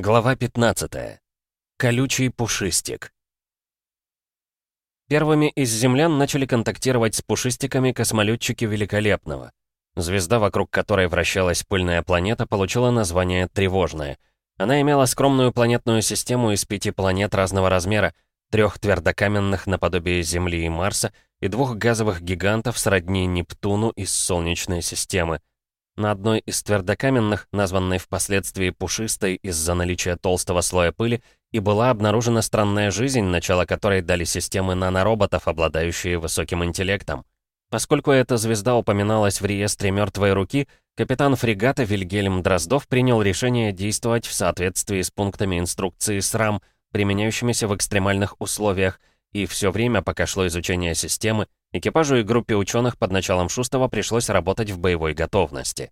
Глава 15. Колючий пушистик. Первыми из землян начали контактировать с пушистиками космолетчики Великолепного. Звезда, вокруг которой вращалась пыльная планета, получила название «Тревожная». Она имела скромную планетную систему из пяти планет разного размера, трех твердокаменных наподобие Земли и Марса и двух газовых гигантов сродни Нептуну из Солнечной системы. На одной из твердокаменных, названной впоследствии пушистой из-за наличия толстого слоя пыли, и была обнаружена странная жизнь, начало которой дали системы нанороботов, обладающие высоким интеллектом. Поскольку эта звезда упоминалась в реестре мертвой руки, капитан фрегата Вильгельм Дроздов принял решение действовать в соответствии с пунктами инструкции СРАМ, применяющимися в экстремальных условиях, и все время, пока шло изучение системы, Экипажу и группе ученых под началом Шустова пришлось работать в боевой готовности.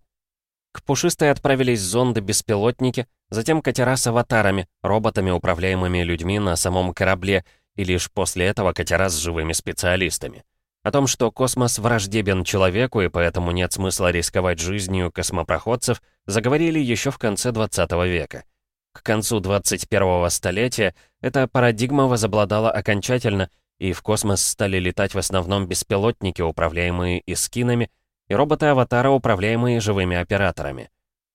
К Пушистой отправились зонды-беспилотники, затем катера с аватарами, роботами, управляемыми людьми на самом корабле, и лишь после этого катера с живыми специалистами. О том, что космос враждебен человеку и поэтому нет смысла рисковать жизнью космопроходцев, заговорили еще в конце 20 века. К концу 21 столетия эта парадигма возобладала окончательно, и в космос стали летать в основном беспилотники, управляемые искинами, и роботы-аватара, управляемые живыми операторами.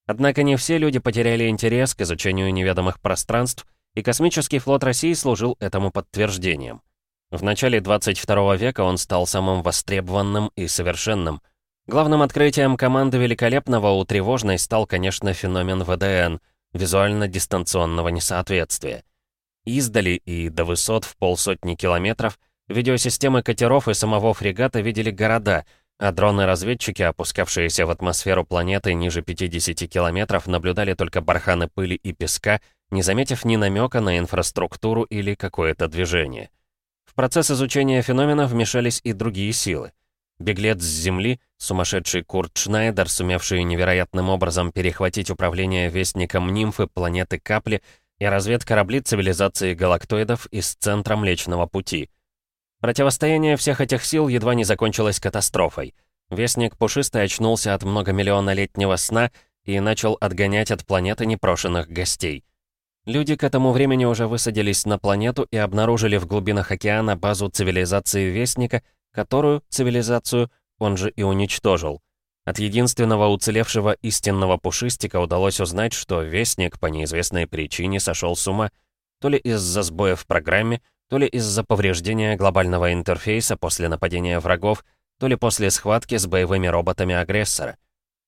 Однако не все люди потеряли интерес к изучению неведомых пространств, и космический флот России служил этому подтверждением. В начале 22 века он стал самым востребованным и совершенным. Главным открытием команды Великолепного у Тревожной стал, конечно, феномен ВДН — визуально-дистанционного несоответствия. Издали и до высот в полсотни километров видеосистемы катеров и самого фрегата видели города, а дроны-разведчики, опускавшиеся в атмосферу планеты ниже 50 километров, наблюдали только барханы пыли и песка, не заметив ни намека на инфраструктуру или какое-то движение. В процесс изучения феномена вмешались и другие силы. Беглец с Земли, сумасшедший Курт Шнайдер, сумевший невероятным образом перехватить управление вестником нимфы планеты Капли, и разведкорабли цивилизации галактоидов из центра Млечного Пути. Противостояние всех этих сил едва не закончилось катастрофой. Вестник Пушистый очнулся от многомиллионолетнего сна и начал отгонять от планеты непрошенных гостей. Люди к этому времени уже высадились на планету и обнаружили в глубинах океана базу цивилизации Вестника, которую, цивилизацию, он же и уничтожил. От единственного уцелевшего истинного пушистика удалось узнать, что Вестник по неизвестной причине сошел с ума, то ли из-за сбоя в программе, то ли из-за повреждения глобального интерфейса после нападения врагов, то ли после схватки с боевыми роботами агрессора.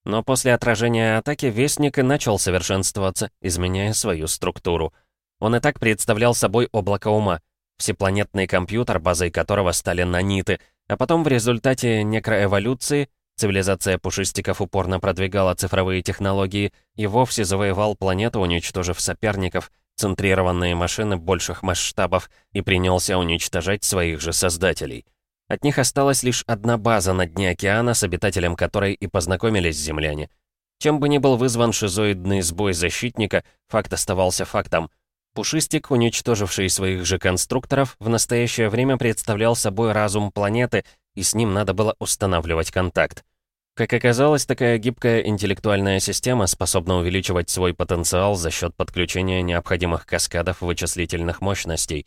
Но после отражения атаки Вестник и начал совершенствоваться, изменяя свою структуру. Он и так представлял собой облако ума, всепланетный компьютер, базой которого стали наниты, а потом в результате некроэволюции Цивилизация пушистиков упорно продвигала цифровые технологии и вовсе завоевал планету, уничтожив соперников, центрированные машины больших масштабов, и принялся уничтожать своих же создателей. От них осталась лишь одна база на дне океана, с обитателем которой и познакомились земляне. Чем бы ни был вызван шизоидный сбой защитника, факт оставался фактом. Пушистик, уничтоживший своих же конструкторов, в настоящее время представлял собой разум планеты и с ним надо было устанавливать контакт. Как оказалось, такая гибкая интеллектуальная система способна увеличивать свой потенциал за счет подключения необходимых каскадов вычислительных мощностей.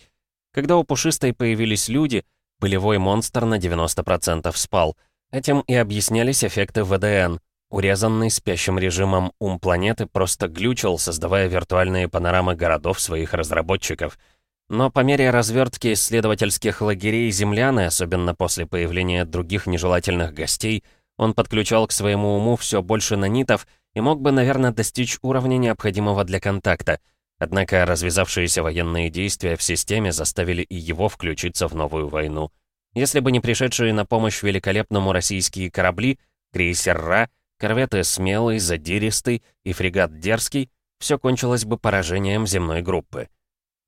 Когда у пушистой появились люди, пылевой монстр на 90% спал. Этим и объяснялись эффекты ВДН. Урезанный спящим режимом ум планеты просто глючил, создавая виртуальные панорамы городов своих разработчиков — но по мере развертки исследовательских лагерей земляны, особенно после появления других нежелательных гостей, он подключал к своему уму все больше нанитов и мог бы, наверное, достичь уровня необходимого для контакта. Однако развязавшиеся военные действия в системе заставили и его включиться в новую войну. Если бы не пришедшие на помощь великолепному российские корабли, крейсер «Ра», корветы «Смелый», «Задиристый» и фрегат «Дерзкий», все кончилось бы поражением земной группы.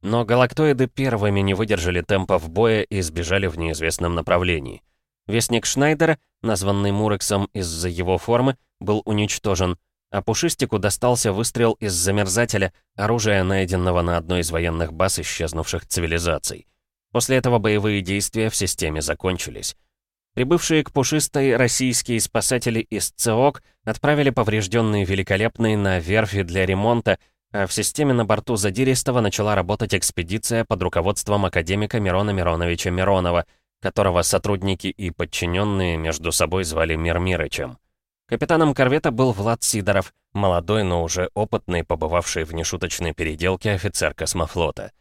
Но галактоиды первыми не выдержали темпов боя и сбежали в неизвестном направлении. Вестник Шнайдера, названный Мурексом из-за его формы, был уничтожен, а Пушистику достался выстрел из замерзателя, оружия, найденного на одной из военных баз исчезнувших цивилизаций. После этого боевые действия в системе закончились. Прибывшие к Пушистой российские спасатели из ЦОК отправили поврежденные великолепные на верфи для ремонта, а в системе на борту Задиристова начала работать экспедиция под руководством академика Мирона Мироновича Миронова, которого сотрудники и подчиненные между собой звали Мирмирычем. Капитаном корвета был Влад Сидоров, молодой, но уже опытный, побывавший в нешуточной переделке офицер космофлота.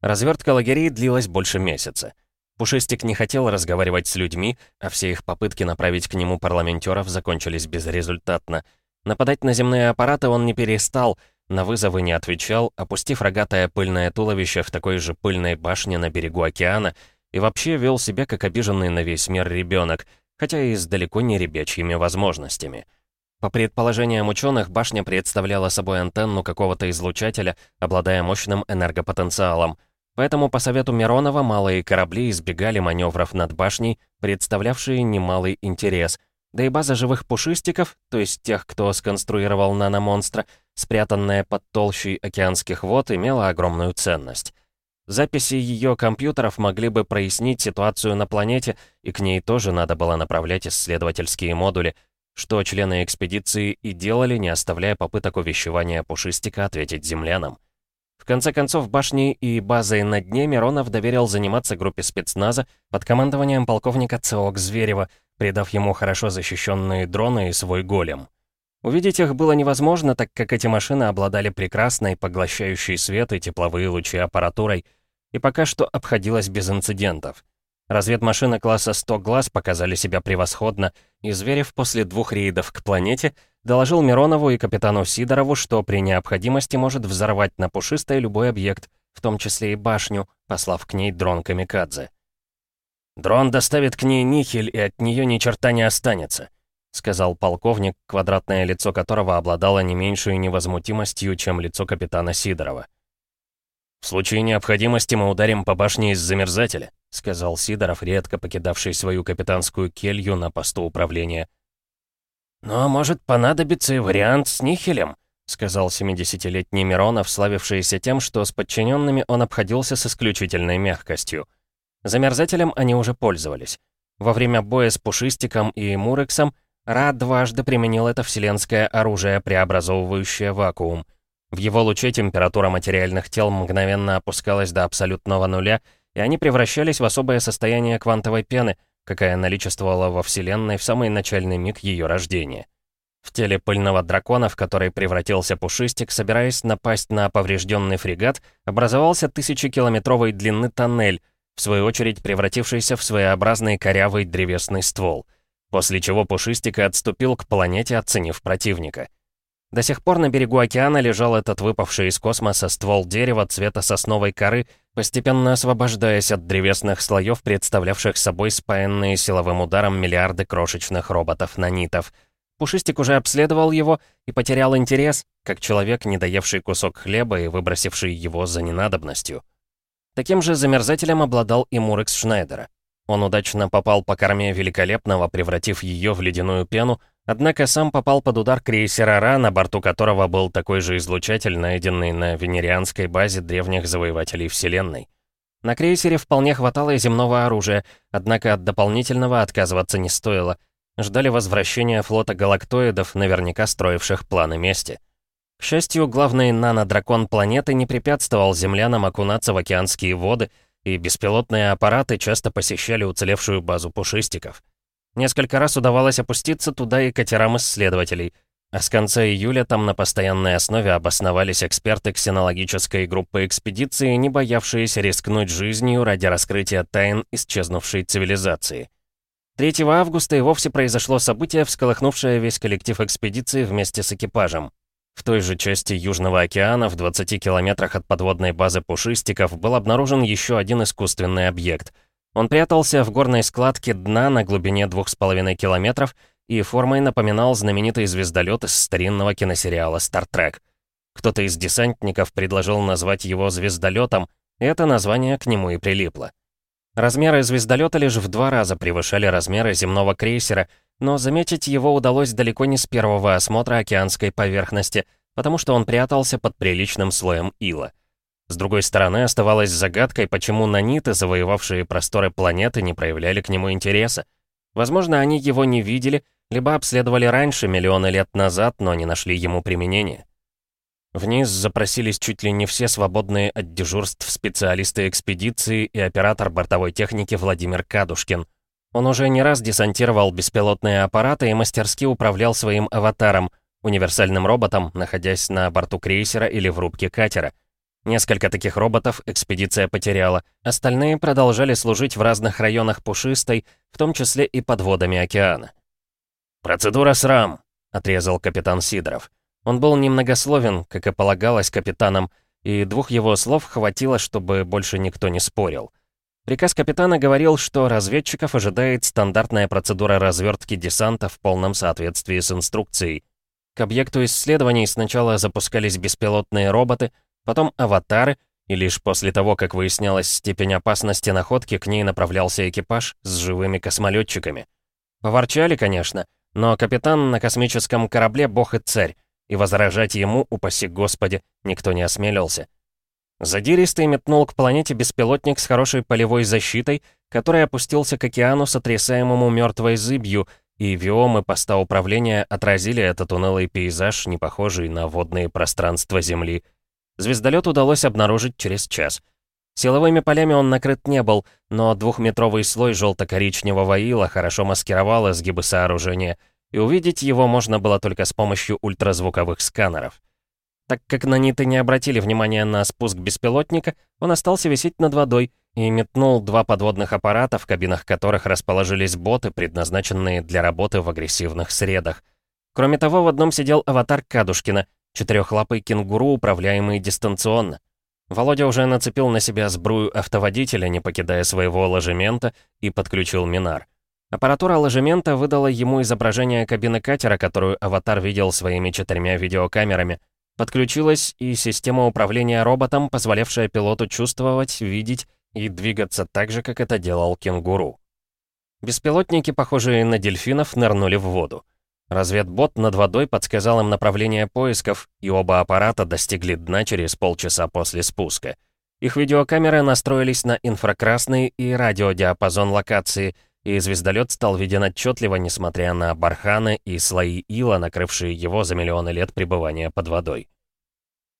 Развертка лагерей длилась больше месяца. Пушистик не хотел разговаривать с людьми, а все их попытки направить к нему парламентеров закончились безрезультатно. Нападать на земные аппараты он не перестал, на вызовы не отвечал, опустив рогатое пыльное туловище в такой же пыльной башне на берегу океана и вообще вел себя как обиженный на весь мир ребенок, хотя и с далеко не ребячьими возможностями. По предположениям ученых, башня представляла собой антенну какого-то излучателя, обладая мощным энергопотенциалом. Поэтому по совету Миронова малые корабли избегали маневров над башней, представлявшие немалый интерес. Да и база живых пушистиков, то есть тех, кто сконструировал наномонстра, спрятанная под толщей океанских вод, имела огромную ценность. Записи ее компьютеров могли бы прояснить ситуацию на планете, и к ней тоже надо было направлять исследовательские модули, что члены экспедиции и делали, не оставляя попыток увещевания Пушистика ответить землянам. В конце концов, башней и базой на дне Миронов доверил заниматься группе спецназа под командованием полковника ЦОК Зверева, придав ему хорошо защищенные дроны и свой голем. Увидеть их было невозможно, так как эти машины обладали прекрасной, поглощающей свет и тепловые лучи аппаратурой, и пока что обходилось без инцидентов. Разведмашины класса 100 глаз показали себя превосходно, и Зверев после двух рейдов к планете доложил Миронову и капитану Сидорову, что при необходимости может взорвать на пушистой любой объект, в том числе и башню, послав к ней дрон Камикадзе. «Дрон доставит к ней нихель, и от нее ни черта не останется», сказал полковник, квадратное лицо которого обладало не меньшей невозмутимостью, чем лицо капитана Сидорова. «В случае необходимости мы ударим по башне из замерзателя», сказал Сидоров, редко покидавший свою капитанскую келью на посту управления. «Но «Ну, может понадобиться и вариант с Нихелем», сказал 70-летний Миронов, славившийся тем, что с подчиненными он обходился с исключительной мягкостью. Замерзателем они уже пользовались. Во время боя с Пушистиком и Мурексом Ра дважды применил это вселенское оружие, преобразовывающее вакуум. В его луче температура материальных тел мгновенно опускалась до абсолютного нуля, и они превращались в особое состояние квантовой пены, какая наличествовала во Вселенной в самый начальный миг ее рождения. В теле пыльного дракона, в который превратился Пушистик, собираясь напасть на поврежденный фрегат, образовался тысячекилометровой длины тоннель, в свою очередь превратившийся в своеобразный корявый древесный ствол — после чего Пушистик отступил к планете, оценив противника. До сих пор на берегу океана лежал этот выпавший из космоса ствол дерева цвета сосновой коры, постепенно освобождаясь от древесных слоев, представлявших собой спаянные силовым ударом миллиарды крошечных роботов-нанитов. Пушистик уже обследовал его и потерял интерес, как человек, не доевший кусок хлеба и выбросивший его за ненадобностью. Таким же замерзателем обладал и Мурекс Шнайдера. Он удачно попал по корме Великолепного, превратив ее в ледяную пену, однако сам попал под удар крейсера «Ра», на борту которого был такой же излучатель, найденный на венерианской базе древних завоевателей Вселенной. На крейсере вполне хватало и земного оружия, однако от дополнительного отказываться не стоило. Ждали возвращения флота галактоидов, наверняка строивших планы мести. К счастью, главный нанодракон планеты не препятствовал землянам окунаться в океанские воды — и беспилотные аппараты часто посещали уцелевшую базу пушистиков. Несколько раз удавалось опуститься туда и катерам исследователей, а с конца июля там на постоянной основе обосновались эксперты ксенологической группы экспедиции, не боявшиеся рискнуть жизнью ради раскрытия тайн исчезнувшей цивилизации. 3 августа и вовсе произошло событие, всколыхнувшее весь коллектив экспедиции вместе с экипажем. В той же части Южного океана, в 20 километрах от подводной базы Пушистиков, был обнаружен еще один искусственный объект. Он прятался в горной складке дна на глубине 2,5 километров и формой напоминал знаменитый звездолет из старинного киносериала «Стартрек». Кто-то из десантников предложил назвать его звездолетом, и это название к нему и прилипло. Размеры звездолета лишь в два раза превышали размеры земного крейсера — но заметить его удалось далеко не с первого осмотра океанской поверхности, потому что он прятался под приличным слоем ила. С другой стороны, оставалось загадкой, почему наниты, завоевавшие просторы планеты, не проявляли к нему интереса. Возможно, они его не видели, либо обследовали раньше, миллионы лет назад, но не нашли ему применения. Вниз запросились чуть ли не все свободные от дежурств специалисты экспедиции и оператор бортовой техники Владимир Кадушкин. Он уже не раз десантировал беспилотные аппараты и мастерски управлял своим аватаром, универсальным роботом, находясь на борту крейсера или в рубке катера. Несколько таких роботов экспедиция потеряла, остальные продолжали служить в разных районах Пушистой, в том числе и под водами океана. «Процедура СРАМ», — отрезал капитан Сидоров. Он был немногословен, как и полагалось капитанам, и двух его слов хватило, чтобы больше никто не спорил. Приказ капитана говорил, что разведчиков ожидает стандартная процедура развертки десанта в полном соответствии с инструкцией. К объекту исследований сначала запускались беспилотные роботы, потом аватары, и лишь после того, как выяснялась степень опасности находки, к ней направлялся экипаж с живыми космолетчиками. Поворчали, конечно, но капитан на космическом корабле бог и царь, и возражать ему, упаси господи, никто не осмелился. Задиристый метнул к планете беспилотник с хорошей полевой защитой, который опустился к океану, сотрясаемому мертвой зыбью, и виомы поста управления отразили этот унылый пейзаж, не похожий на водные пространства Земли. Звездолет удалось обнаружить через час. Силовыми полями он накрыт не был, но двухметровый слой желто-коричневого ила хорошо маскировал изгибы сооружения — и увидеть его можно было только с помощью ультразвуковых сканеров. Так как наниты не обратили внимания на спуск беспилотника, он остался висеть над водой и метнул два подводных аппарата, в кабинах которых расположились боты, предназначенные для работы в агрессивных средах. Кроме того, в одном сидел аватар Кадушкина, четырехлапый кенгуру, управляемый дистанционно. Володя уже нацепил на себя сбрую автоводителя, не покидая своего ложемента, и подключил Минар. Аппаратура ложемента выдала ему изображение кабины катера, которую аватар видел своими четырьмя видеокамерами. Подключилась и система управления роботом, позволявшая пилоту чувствовать, видеть и двигаться так же, как это делал кенгуру. Беспилотники, похожие на дельфинов, нырнули в воду. Разведбот над водой подсказал им направление поисков, и оба аппарата достигли дна через полчаса после спуска. Их видеокамеры настроились на инфракрасный и радиодиапазон локации — и звездолет стал виден отчетливо, несмотря на барханы и слои ила, накрывшие его за миллионы лет пребывания под водой.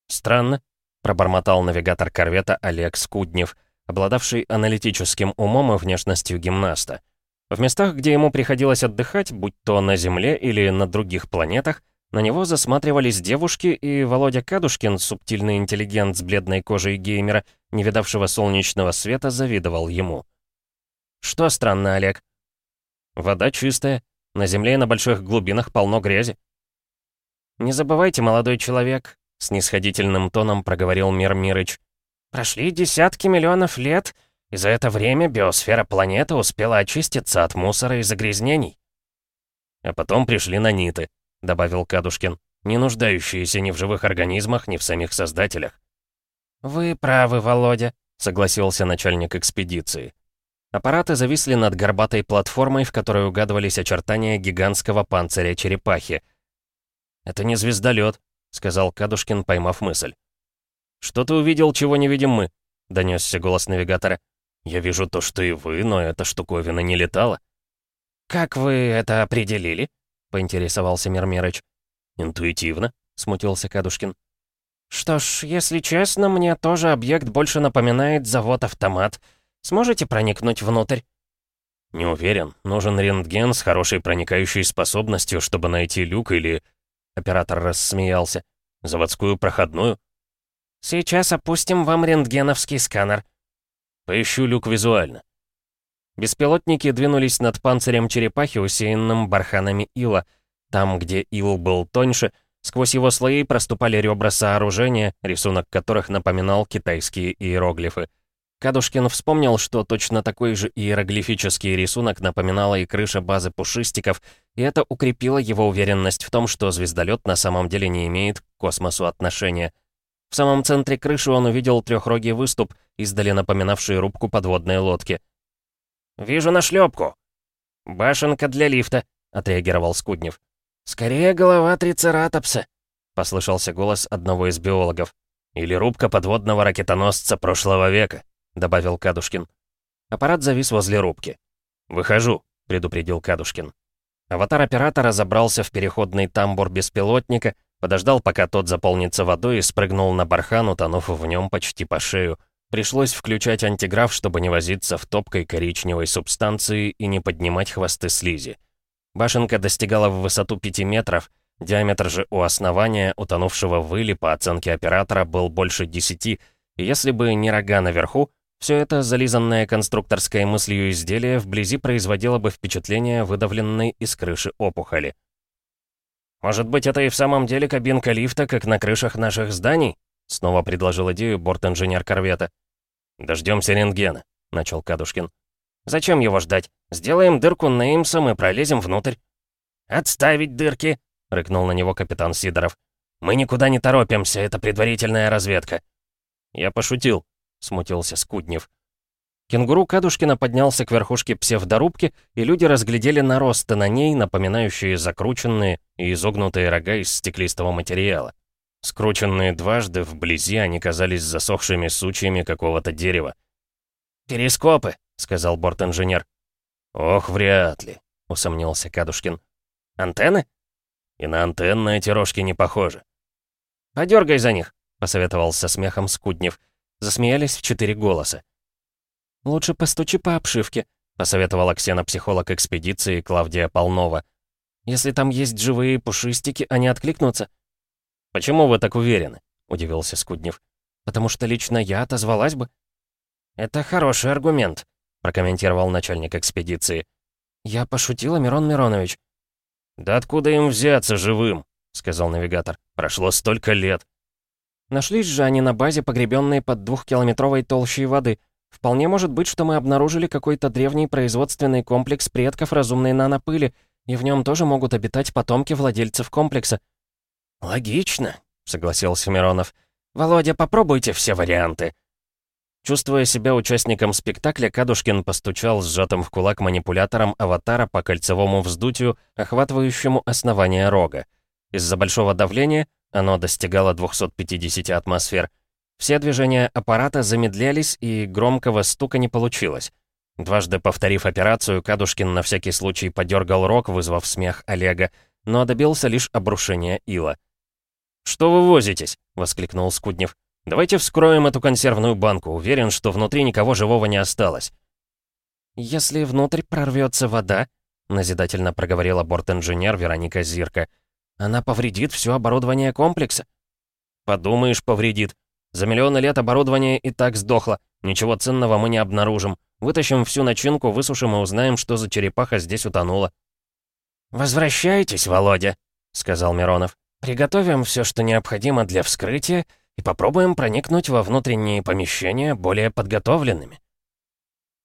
«Странно», — пробормотал навигатор корвета Олег Скуднев, обладавший аналитическим умом и внешностью гимнаста. В местах, где ему приходилось отдыхать, будь то на Земле или на других планетах, на него засматривались девушки, и Володя Кадушкин, субтильный интеллигент с бледной кожей геймера, не видавшего солнечного света, завидовал ему. «Что странно, Олег?» «Вода чистая. На земле и на больших глубинах полно грязи». «Не забывайте, молодой человек», — снисходительным тоном проговорил Мир Мирыч. «Прошли десятки миллионов лет, и за это время биосфера планеты успела очиститься от мусора и загрязнений». «А потом пришли наниты», — добавил Кадушкин, «не нуждающиеся ни в живых организмах, ни в самих создателях». «Вы правы, Володя», — согласился начальник экспедиции. Аппараты зависли над горбатой платформой, в которой угадывались очертания гигантского панциря черепахи. «Это не звездолет», — сказал Кадушкин, поймав мысль. «Что ты увидел, чего не видим мы?» — донесся голос навигатора. «Я вижу то, что и вы, но эта штуковина не летала». «Как вы это определили?» — поинтересовался Мирмирыч. «Интуитивно», — смутился Кадушкин. «Что ж, если честно, мне тоже объект больше напоминает завод-автомат. Сможете проникнуть внутрь?» «Не уверен. Нужен рентген с хорошей проникающей способностью, чтобы найти люк или...» Оператор рассмеялся. «Заводскую проходную?» «Сейчас опустим вам рентгеновский сканер». «Поищу люк визуально». Беспилотники двинулись над панцирем черепахи, усеянным барханами ила. Там, где ил был тоньше, сквозь его слои проступали ребра сооружения, рисунок которых напоминал китайские иероглифы. Кадушкин вспомнил, что точно такой же иероглифический рисунок напоминала и крыша базы пушистиков, и это укрепило его уверенность в том, что звездолет на самом деле не имеет к космосу отношения. В самом центре крыши он увидел трехрогий выступ, издали напоминавший рубку подводной лодки. «Вижу нашлепку!» «Башенка для лифта», — отреагировал Скуднев. «Скорее голова трицератопса», — послышался голос одного из биологов. «Или рубка подводного ракетоносца прошлого века», добавил Кадушкин. Аппарат завис возле рубки. «Выхожу», — предупредил Кадушкин. Аватар оператора забрался в переходный тамбур беспилотника, Подождал, пока тот заполнится водой и спрыгнул на бархан, утонув в нем почти по шею. Пришлось включать антиграф, чтобы не возиться в топкой коричневой субстанции и не поднимать хвосты слизи. Башенка достигала в высоту 5 метров, диаметр же у основания, утонувшего в иле, по оценке оператора, был больше 10, и если бы не рога наверху, все это зализанное конструкторской мыслью изделие вблизи производило бы впечатление выдавленной из крыши опухоли. «Может быть, это и в самом деле кабинка лифта, как на крышах наших зданий?» Снова предложил идею борт-инженер корвета. «Дождемся рентгена», — начал Кадушкин. «Зачем его ждать? Сделаем дырку Неймсом и пролезем внутрь». «Отставить дырки!» — рыкнул на него капитан Сидоров. «Мы никуда не торопимся, это предварительная разведка». «Я пошутил», — смутился Скуднев. Кенгуру Кадушкина поднялся к верхушке псевдорубки, и люди разглядели наросты на ней, напоминающие закрученные и изогнутые рога из стеклистого материала. Скрученные дважды, вблизи они казались засохшими сучьями какого-то дерева. «Перископы», — сказал борт-инженер. «Ох, вряд ли», — усомнился Кадушкин. «Антенны?» «И на антенны эти рожки не похожи». «Подергай за них», — посоветовал со смехом Скуднев. Засмеялись в четыре голоса. «Лучше постучи по обшивке», — посоветовала ксенопсихолог экспедиции Клавдия Полнова. «Если там есть живые пушистики, они откликнутся». «Почему вы так уверены?» — удивился Скуднев. «Потому что лично я отозвалась бы». «Это хороший аргумент», — прокомментировал начальник экспедиции. «Я пошутила, Мирон Миронович». «Да откуда им взяться живым?» — сказал навигатор. «Прошло столько лет». Нашлись же они на базе, погребенные под двухкилометровой толщей воды. Вполне может быть, что мы обнаружили какой-то древний производственный комплекс предков разумной нанопыли, и в нем тоже могут обитать потомки владельцев комплекса. «Логично», — согласился Миронов. «Володя, попробуйте все варианты». Чувствуя себя участником спектакля, Кадушкин постучал сжатым в кулак манипулятором аватара по кольцевому вздутию, охватывающему основание рога. Из-за большого давления оно достигало 250 атмосфер. Все движения аппарата замедлялись, и громкого стука не получилось. Дважды повторив операцию, Кадушкин на всякий случай подергал рог, вызвав смех Олега, но добился лишь обрушения ила. «Что вы возитесь?» — воскликнул Скуднев. «Давайте вскроем эту консервную банку. Уверен, что внутри никого живого не осталось». «Если внутрь прорвется вода», — назидательно проговорила борт-инженер Вероника Зирка, — она повредит все оборудование комплекса. Подумаешь, повредит. За миллионы лет оборудование и так сдохло. Ничего ценного мы не обнаружим. Вытащим всю начинку, высушим и узнаем, что за черепаха здесь утонула. «Возвращайтесь, Володя», — сказал Миронов. «Приготовим все, что необходимо для вскрытия, и попробуем проникнуть во внутренние помещения более подготовленными».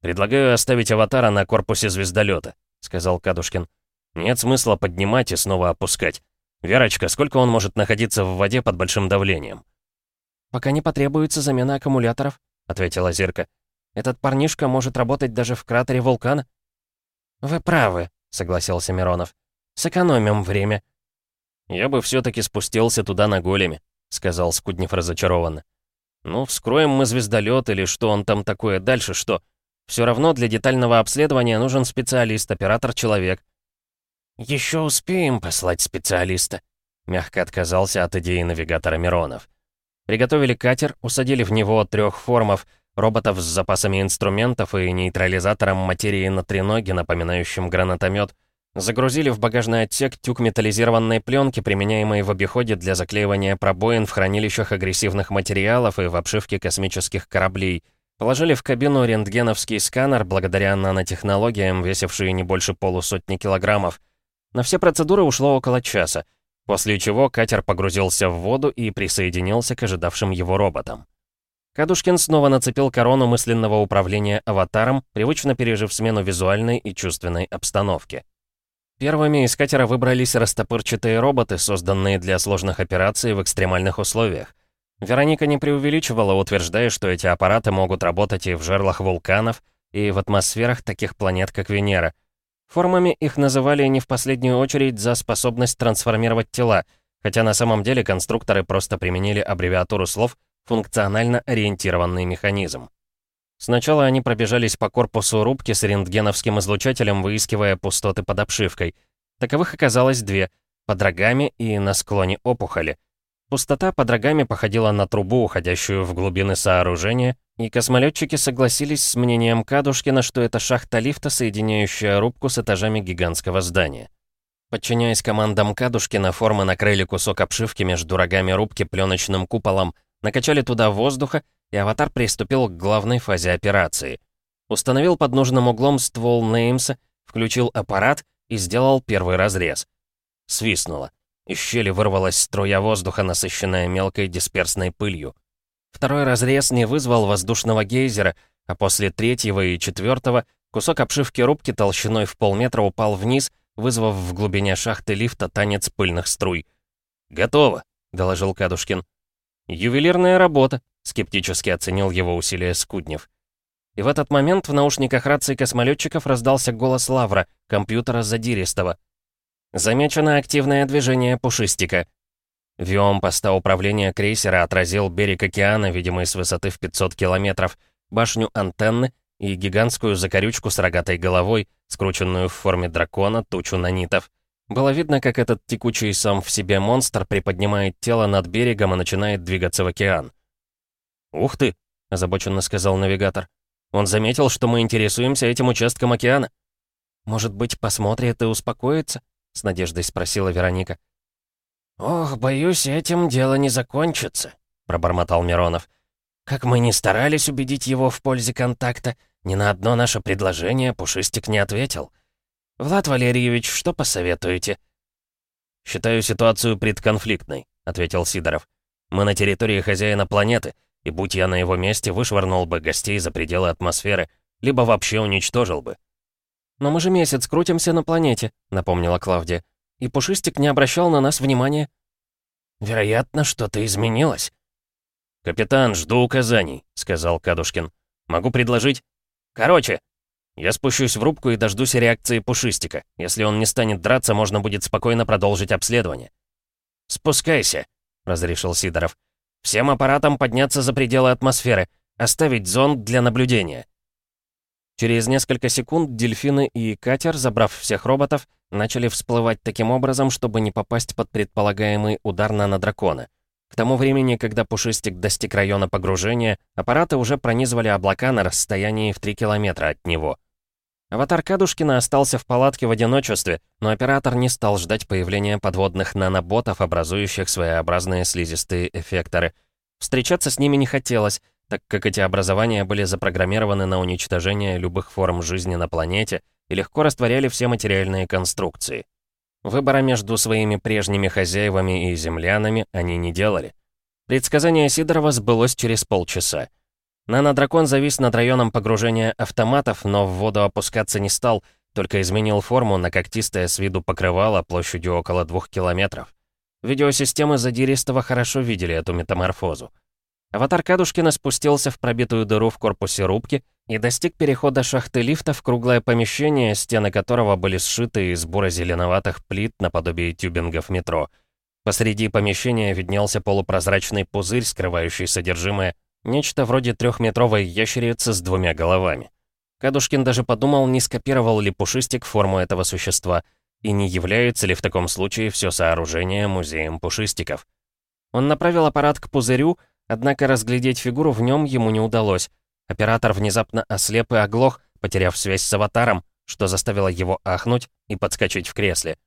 «Предлагаю оставить аватара на корпусе звездолета», — сказал Кадушкин. «Нет смысла поднимать и снова опускать. «Верочка, сколько он может находиться в воде под большим давлением?» «Пока не потребуется замена аккумуляторов», — ответила Зирка. «Этот парнишка может работать даже в кратере вулкана». «Вы правы», — согласился Миронов. «Сэкономим время». «Я бы все таки спустился туда на големе», — сказал Скуднев разочарованно. «Ну, вскроем мы звездолет или что он там такое, дальше что? Все равно для детального обследования нужен специалист, оператор-человек. «Еще успеем послать специалиста», — мягко отказался от идеи навигатора Миронов. Приготовили катер, усадили в него трех формов, роботов с запасами инструментов и нейтрализатором материи на треноге, напоминающим гранатомет, загрузили в багажный отсек тюк металлизированной пленки, применяемой в обиходе для заклеивания пробоин в хранилищах агрессивных материалов и в обшивке космических кораблей, Положили в кабину рентгеновский сканер, благодаря нанотехнологиям, весивший не больше полусотни килограммов. На все процедуры ушло около часа, после чего катер погрузился в воду и присоединился к ожидавшим его роботам. Кадушкин снова нацепил корону мысленного управления аватаром, привычно пережив смену визуальной и чувственной обстановки. Первыми из катера выбрались растопырчатые роботы, созданные для сложных операций в экстремальных условиях. Вероника не преувеличивала, утверждая, что эти аппараты могут работать и в жерлах вулканов, и в атмосферах таких планет, как Венера — Формами их называли не в последнюю очередь за способность трансформировать тела, хотя на самом деле конструкторы просто применили аббревиатуру слов «функционально ориентированный механизм». Сначала они пробежались по корпусу рубки с рентгеновским излучателем, выискивая пустоты под обшивкой. Таковых оказалось две. под рогами и на склоне опухоли. Пустота под рогами походила на трубу, уходящую в глубины сооружения, и космолетчики согласились с мнением Кадушкина, что это шахта лифта, соединяющая рубку с этажами гигантского здания. Подчиняясь командам Кадушкина, формы накрыли кусок обшивки между рогами рубки пленочным куполом, накачали туда воздуха, и аватар приступил к главной фазе операции. Установил под нужным углом ствол Неймса, включил аппарат и сделал первый разрез. Свистнуло. Из щели вырвалась струя воздуха, насыщенная мелкой дисперсной пылью. Второй разрез не вызвал воздушного гейзера, а после третьего и четвертого кусок обшивки рубки толщиной в полметра упал вниз, вызвав в глубине шахты лифта танец пыльных струй. «Готово», — доложил Кадушкин. «Ювелирная работа», — скептически оценил его усилия Скуднев. И в этот момент в наушниках рации космолетчиков раздался голос Лавра, компьютера Задиристого. Замечено активное движение Пушистика. Виом поста управления крейсера отразил берег океана, видимый с высоты в 500 километров, башню антенны и гигантскую закорючку с рогатой головой, скрученную в форме дракона, тучу нанитов. Было видно, как этот текучий сам в себе монстр приподнимает тело над берегом и начинает двигаться в океан. «Ух ты!» — озабоченно сказал навигатор. «Он заметил, что мы интересуемся этим участком океана». «Может быть, посмотрит и успокоится?» — с надеждой спросила Вероника. «Ох, боюсь, этим дело не закончится», — пробормотал Миронов. «Как мы ни старались убедить его в пользе контакта, ни на одно наше предложение Пушистик не ответил. Влад Валерьевич, что посоветуете?» «Считаю ситуацию предконфликтной», — ответил Сидоров. «Мы на территории хозяина планеты, и будь я на его месте, вышвырнул бы гостей за пределы атмосферы, либо вообще уничтожил бы. «Но мы же месяц крутимся на планете», — напомнила Клавдия. «И Пушистик не обращал на нас внимания». «Вероятно, что-то изменилось». «Капитан, жду указаний», — сказал Кадушкин. «Могу предложить?» «Короче». «Я спущусь в рубку и дождусь реакции Пушистика. Если он не станет драться, можно будет спокойно продолжить обследование». «Спускайся», — разрешил Сидоров. «Всем аппаратам подняться за пределы атмосферы, оставить зонд для наблюдения». Через несколько секунд дельфины и катер, забрав всех роботов, начали всплывать таким образом, чтобы не попасть под предполагаемый удар нанодракона. К тому времени, когда Пушистик достиг района погружения, аппараты уже пронизывали облака на расстоянии в 3 километра от него. Аватар Кадушкина остался в палатке в одиночестве, но оператор не стал ждать появления подводных наноботов, образующих своеобразные слизистые эффекторы. Встречаться с ними не хотелось, так как эти образования были запрограммированы на уничтожение любых форм жизни на планете и легко растворяли все материальные конструкции. Выбора между своими прежними хозяевами и землянами они не делали. Предсказание Сидорова сбылось через полчаса. Нанодракон завис над районом погружения автоматов, но в воду опускаться не стал, только изменил форму на когтистое с виду покрывало площадью около двух километров. Видеосистемы Задиристого хорошо видели эту метаморфозу. Аватар Кадушкина спустился в пробитую дыру в корпусе рубки и достиг перехода шахты лифта в круглое помещение, стены которого были сшиты из буро-зеленоватых плит наподобие тюбингов метро. Посреди помещения виднелся полупрозрачный пузырь, скрывающий содержимое, нечто вроде трехметровой ящерицы с двумя головами. Кадушкин даже подумал, не скопировал ли Пушистик форму этого существа, и не является ли в таком случае все сооружение музеем Пушистиков. Он направил аппарат к пузырю, Однако разглядеть фигуру в нем ему не удалось. Оператор внезапно ослеп и оглох, потеряв связь с аватаром, что заставило его ахнуть и подскочить в кресле.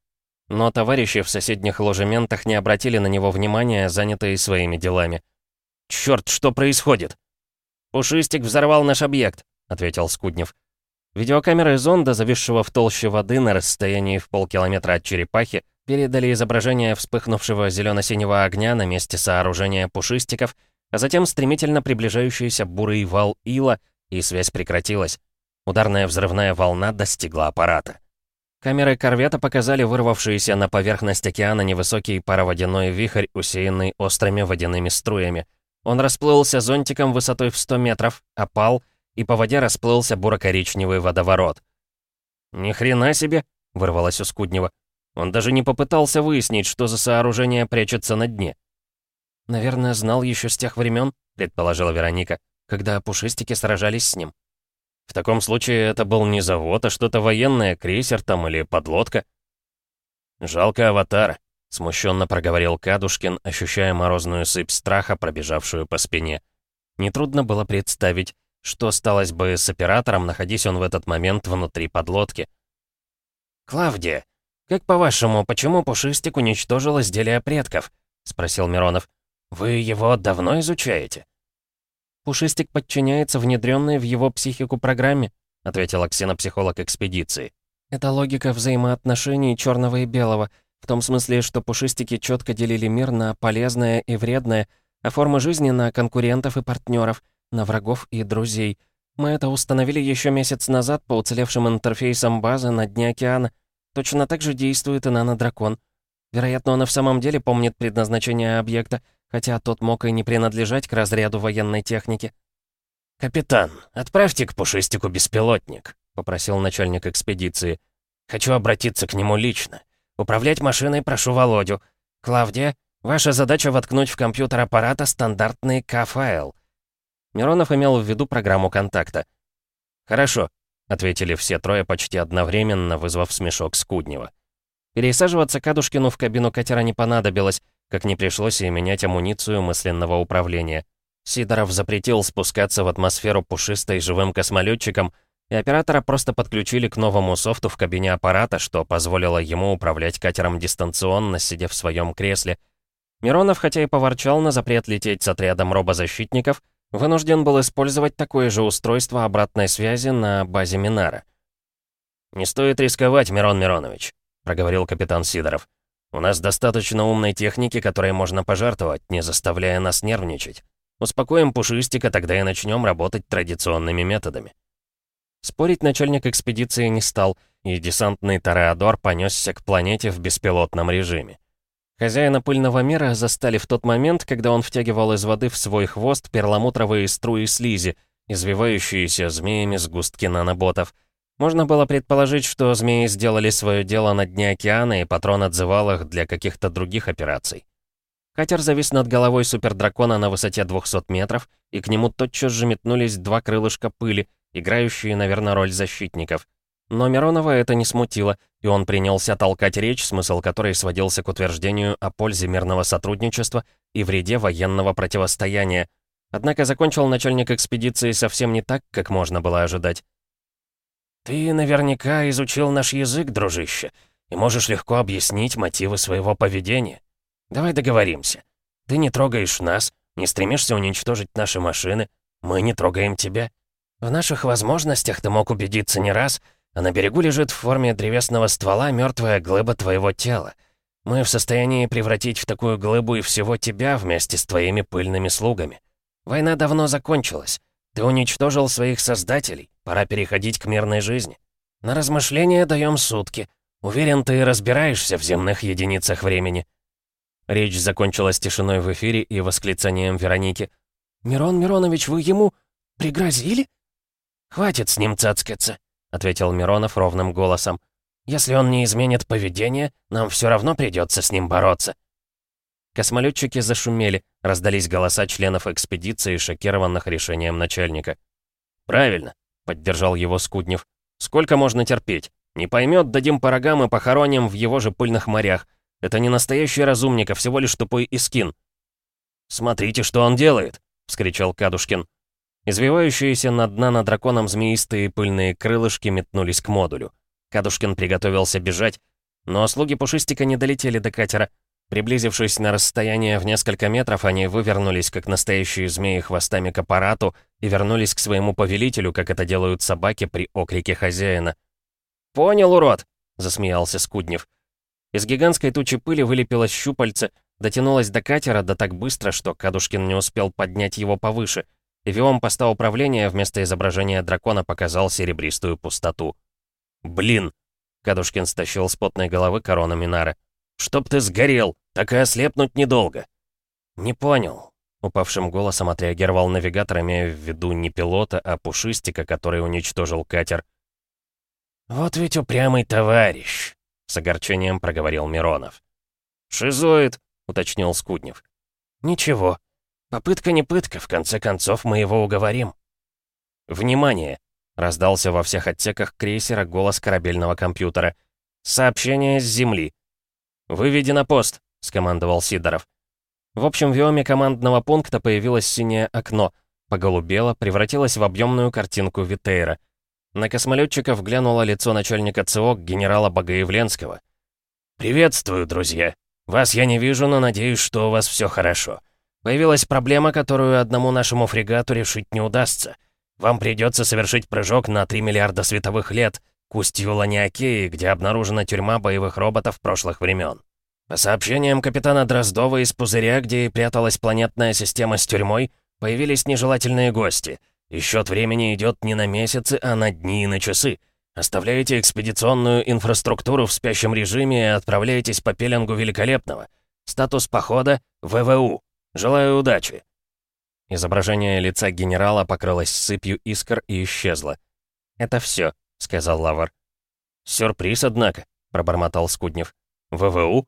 Но товарищи в соседних ложементах не обратили на него внимания, занятые своими делами. «Чёрт, что происходит?» «Пушистик взорвал наш объект», — ответил Скуднев. Видеокамеры зонда, зависшего в толще воды на расстоянии в полкилометра от черепахи, передали изображение вспыхнувшего зелено-синего огня на месте сооружения пушистиков а затем стремительно приближающийся бурый вал ила, и связь прекратилась. Ударная взрывная волна достигла аппарата. Камеры корвета показали вырвавшийся на поверхность океана невысокий пароводяной вихрь, усеянный острыми водяными струями. Он расплылся зонтиком высотой в 100 метров, опал, и по воде расплылся буро-коричневый водоворот. «Ни хрена себе!» — вырвалось у Скуднева. Он даже не попытался выяснить, что за сооружение прячется на дне. «Наверное, знал еще с тех времен», — предположила Вероника, «когда пушистики сражались с ним». «В таком случае это был не завод, а что-то военное, крейсер там или подлодка». «Жалко аватара», смущенно проговорил Кадушкин, ощущая морозную сыпь страха, пробежавшую по спине. Нетрудно было представить, что сталось бы с оператором, находясь он в этот момент внутри подлодки. «Клавдия, как по-вашему, почему Пушистик уничтожил изделия предков?» — спросил Миронов. «Вы его давно изучаете?» «Пушистик подчиняется внедренной в его психику программе», — ответила ксенопсихолог экспедиции. «Это логика взаимоотношений черного и белого, в том смысле, что пушистики четко делили мир на полезное и вредное, а формы жизни на конкурентов и партнеров, на врагов и друзей. Мы это установили еще месяц назад по уцелевшим интерфейсам базы на дне океана. Точно так же действует и нанодракон. Вероятно, он и в самом деле помнит предназначение объекта, хотя тот мог и не принадлежать к разряду военной техники. «Капитан, отправьте к Пушистику беспилотник», — попросил начальник экспедиции. «Хочу обратиться к нему лично. Управлять машиной прошу Володю. Клавдия, ваша задача воткнуть в компьютер аппарата стандартный К-файл». Миронов имел в виду программу контакта. «Хорошо», — ответили все трое почти одновременно, вызвав смешок Скуднева. Пересаживаться Кадушкину в кабину катера не понадобилось, как не пришлось и менять амуницию мысленного управления. Сидоров запретил спускаться в атмосферу пушистой живым космолетчиком, и оператора просто подключили к новому софту в кабине аппарата, что позволило ему управлять катером дистанционно, сидя в своем кресле. Миронов, хотя и поворчал на запрет лететь с отрядом робозащитников, вынужден был использовать такое же устройство обратной связи на базе Минара. «Не стоит рисковать, Мирон Миронович», — проговорил капитан Сидоров. «У нас достаточно умной техники, которой можно пожертвовать, не заставляя нас нервничать. Успокоим Пушистика, тогда и начнем работать традиционными методами». Спорить начальник экспедиции не стал, и десантный Тореадор понесся к планете в беспилотном режиме. Хозяина пыльного мира застали в тот момент, когда он втягивал из воды в свой хвост перламутровые струи слизи, извивающиеся змеями сгустки наноботов. Можно было предположить, что змеи сделали свое дело на дне океана, и патрон отзывал их для каких-то других операций. Катер завис над головой супердракона на высоте 200 метров, и к нему тотчас же метнулись два крылышка пыли, играющие, наверное, роль защитников. Но Миронова это не смутило, и он принялся толкать речь, смысл которой сводился к утверждению о пользе мирного сотрудничества и вреде военного противостояния. Однако закончил начальник экспедиции совсем не так, как можно было ожидать. «Ты наверняка изучил наш язык, дружище, и можешь легко объяснить мотивы своего поведения. Давай договоримся. Ты не трогаешь нас, не стремишься уничтожить наши машины, мы не трогаем тебя. В наших возможностях ты мог убедиться не раз — а на берегу лежит в форме древесного ствола мертвая глыба твоего тела. Мы в состоянии превратить в такую глыбу и всего тебя вместе с твоими пыльными слугами. Война давно закончилась. Ты уничтожил своих создателей. Пора переходить к мирной жизни. На размышления даем сутки. Уверен, ты разбираешься в земных единицах времени». Речь закончилась тишиной в эфире и восклицанием Вероники. «Мирон Миронович, вы ему пригрозили?» «Хватит с ним цацкаться ответил Миронов ровным голосом. «Если он не изменит поведение, нам все равно придется с ним бороться». Космолетчики зашумели, раздались голоса членов экспедиции, шокированных решением начальника. «Правильно», — поддержал его Скуднев. «Сколько можно терпеть? Не поймет, дадим по рогам и похороним в его же пыльных морях. Это не настоящий разумник, а всего лишь тупой искин». «Смотрите, что он делает!» — вскричал Кадушкин. Извивающиеся над дна над драконом змеистые пыльные крылышки метнулись к модулю. Кадушкин приготовился бежать, но слуги Пушистика не долетели до катера. Приблизившись на расстояние в несколько метров, они вывернулись, как настоящие змеи, хвостами к аппарату и вернулись к своему повелителю, как это делают собаки при окрике хозяина. «Понял, урод!» — засмеялся Скуднев. Из гигантской тучи пыли вылепилось щупальце, дотянулось до катера, да так быстро, что Кадушкин не успел поднять его повыше — Эвиом поста управления вместо изображения дракона показал серебристую пустоту. «Блин!» — Кадушкин стащил с потной головы корону Минара. «Чтоб ты сгорел! Так и ослепнуть недолго!» «Не понял», — упавшим голосом отреагировал навигатор, имея в виду не пилота, а пушистика, который уничтожил катер. «Вот ведь упрямый товарищ!» — с огорчением проговорил Миронов. «Шизоид», — уточнил Скуднев. «Ничего, Попытка не пытка, в конце концов мы его уговорим. «Внимание!» — раздался во всех отсеках крейсера голос корабельного компьютера. «Сообщение с Земли. Выведи на пост. скомандовал Сидоров. В общем виоме командного пункта появилось синее окно, поголубело, превратилось в объемную картинку Витейра. На космолетчиков глянуло лицо начальника ЦОК генерала Богоявленского. «Приветствую, друзья. Вас я не вижу, но надеюсь, что у вас все хорошо. Появилась проблема, которую одному нашему фрегату решить не удастся. Вам придется совершить прыжок на 3 миллиарда световых лет к устью Ланиакеи, где обнаружена тюрьма боевых роботов прошлых времен. По сообщениям капитана Дроздова из пузыря, где и пряталась планетная система с тюрьмой, появились нежелательные гости. И счет времени идет не на месяцы, а на дни и на часы. Оставляете экспедиционную инфраструктуру в спящем режиме и отправляетесь по пеленгу Великолепного. Статус похода — ВВУ. Желаю удачи. Изображение лица генерала покрылось сыпью искр и исчезло. «Это все, сказал Лавр. «Сюрприз, однако», — пробормотал Скуднев. «ВВУ?»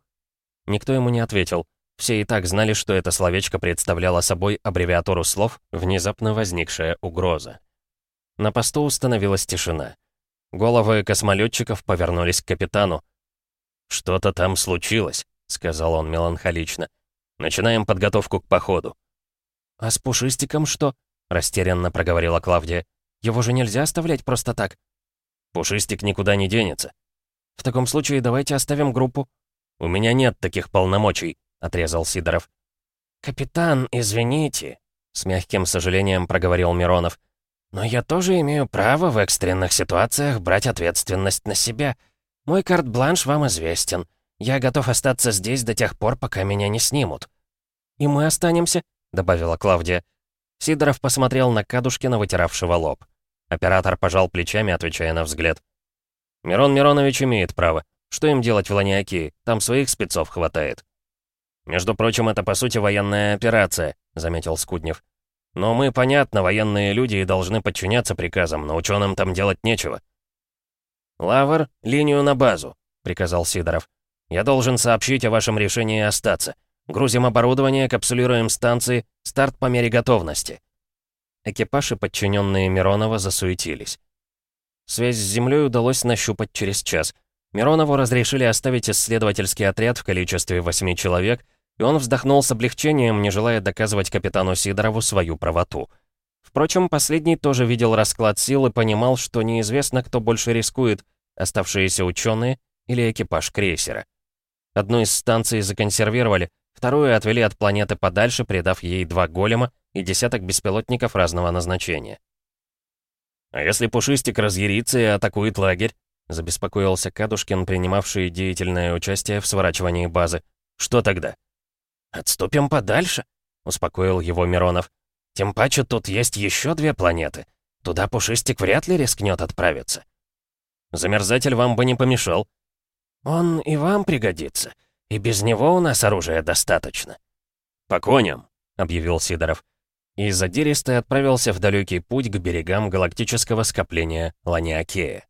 Никто ему не ответил. Все и так знали, что это словечко представляло собой аббревиатуру слов «внезапно возникшая угроза». На посту установилась тишина. Головы космолетчиков повернулись к капитану. «Что-то там случилось», — сказал он меланхолично. «Начинаем подготовку к походу». «А с Пушистиком что?» — растерянно проговорила Клавдия. «Его же нельзя оставлять просто так». «Пушистик никуда не денется». «В таком случае давайте оставим группу». «У меня нет таких полномочий», — отрезал Сидоров. «Капитан, извините», — с мягким сожалением проговорил Миронов. «Но я тоже имею право в экстренных ситуациях брать ответственность на себя. Мой карт-бланш вам известен. Я готов остаться здесь до тех пор, пока меня не снимут». «И мы останемся», — добавила Клавдия. Сидоров посмотрел на Кадушкина, вытиравшего лоб. Оператор пожал плечами, отвечая на взгляд. «Мирон Миронович имеет право. Что им делать в Ланиаки? Там своих спецов хватает». «Между прочим, это по сути военная операция», — заметил Скуднев. «Но мы, понятно, военные люди и должны подчиняться приказам, но ученым там делать нечего». «Лавр, линию на базу», — приказал Сидоров. «Я должен сообщить о вашем решении остаться. Грузим оборудование, капсулируем станции, старт по мере готовности». Экипаж и подчиненные Миронова засуетились. Связь с Землей удалось нащупать через час — Миронову разрешили оставить исследовательский отряд в количестве восьми человек, и он вздохнул с облегчением, не желая доказывать капитану Сидорову свою правоту. Впрочем, последний тоже видел расклад сил и понимал, что неизвестно, кто больше рискует, оставшиеся ученые или экипаж крейсера. Одну из станций законсервировали, вторую отвели от планеты подальше, придав ей два голема и десяток беспилотников разного назначения. «А если Пушистик разъярится и атакует лагерь?» Забеспокоился Кадушкин, принимавший деятельное участие в сворачивании базы. «Что тогда?» «Отступим подальше», — успокоил его Миронов. «Тем паче тут есть еще две планеты. Туда Пушистик вряд ли рискнет отправиться». «Замерзатель вам бы не помешал». «Он и вам пригодится. И без него у нас оружия достаточно». «По коням», — объявил Сидоров. И задиристый отправился в далекий путь к берегам галактического скопления Ланиакея.